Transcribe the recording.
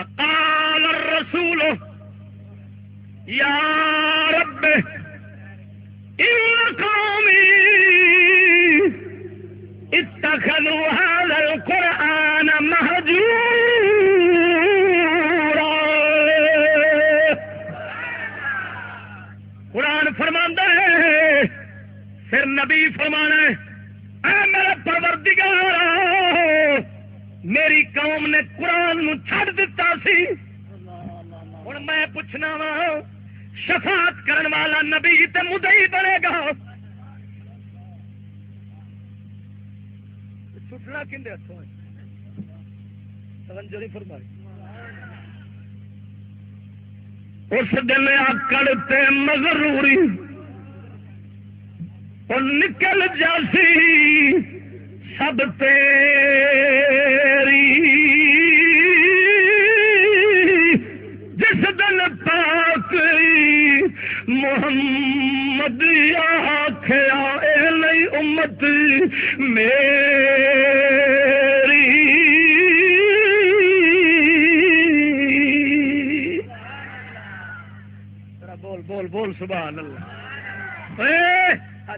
فقال الرسول، يا رب، إن قومي اتخذوا هذا القرآن مهجورا. قرآن فرماندہ ہے، پھر نبی فرمانا ہے، اے میرا پروردگار میری قوم نے قرآن نو چھڑ دیتا سی۔ ہوں میں پوچھنا وا، شفاعت کرن والا نبی تے مدعی بنے گا۔ چھٹنا کھے ہاتھوں توجہ نہیں فرمائی۔ اس دن آکڑ مغروری اور نکل جاسی۔ سب تیری دن پاک محمد آخیا اے امت میری۔ بول بول بول سبحان اللہ۔ اے